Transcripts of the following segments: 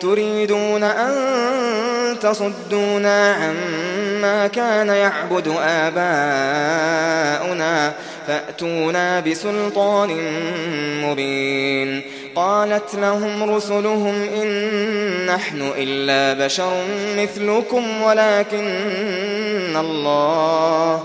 تريدون أن تصدونا عما كان يعبد آباؤنا فأتونا بسلطان مبين. قالت لهم رسلهم إن نحن إلا بشر مثلكم ولكن الله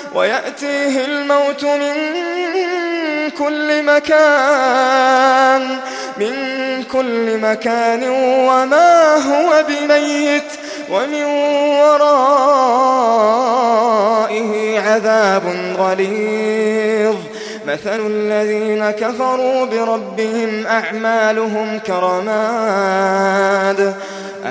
ويأتيه الموت من كل مكان من كل مكان وما هو بميت ومن ورائه عذاب غليظ. مثل الذين كفروا بربهم أعمالهم كرماد.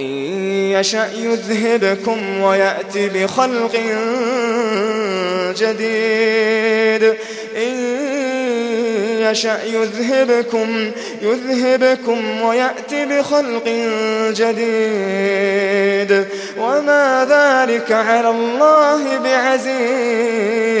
إن يشأ يذهبكم ويأتي بخلق جديد. إن يشأ يذهبكم يذهبكم ويأتي بخلق جديد. وما ذلك على الله بعزيز.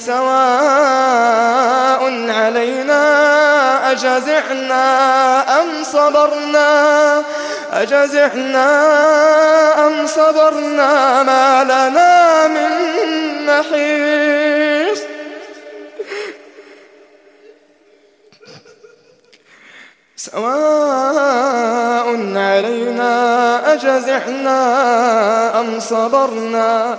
سواء علينا أجزعنا أم صبرنا؟ أجزعنا أم صبرنا ما لنا من محيص. سواء علينا أجزعنا أم صبرنا؟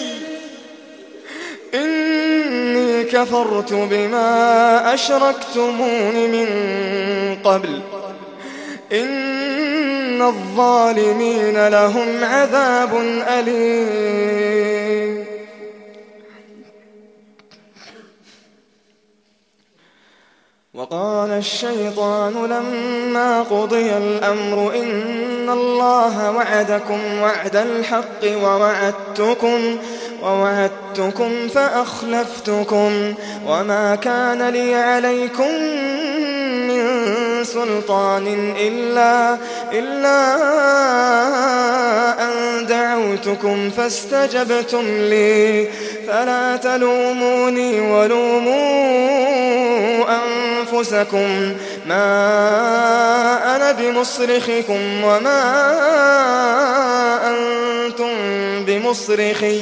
كفرت بما أشركتمون من قبل إن الظالمين لهم عذاب أليم. وقال الشيطان لما قضي الأمر إن الله وعدكم وعد الحق ووعدتكم وعدتكم ووعدتكم فأخلفتكم وما كان لي عليكم من سلطان إلا, إلا أن دعوتكم فاستجبتم لي فلا تلوموني ولوموا أنفسكم ما أنا بمصرخكم وما أنتم بمصرخي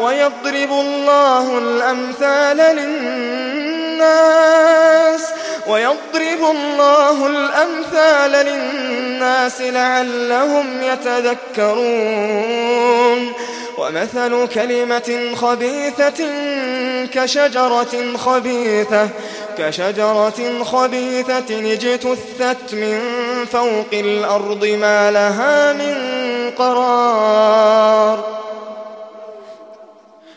ويضرب الله الأمثال للناس ويضرب الله الأمثال للناس لعلهم يتذكرون. ومثل كلمة خبيثة كشجرة خبيثة كشجرة خبيثة اجتثت من فوق الأرض ما لها من قرار.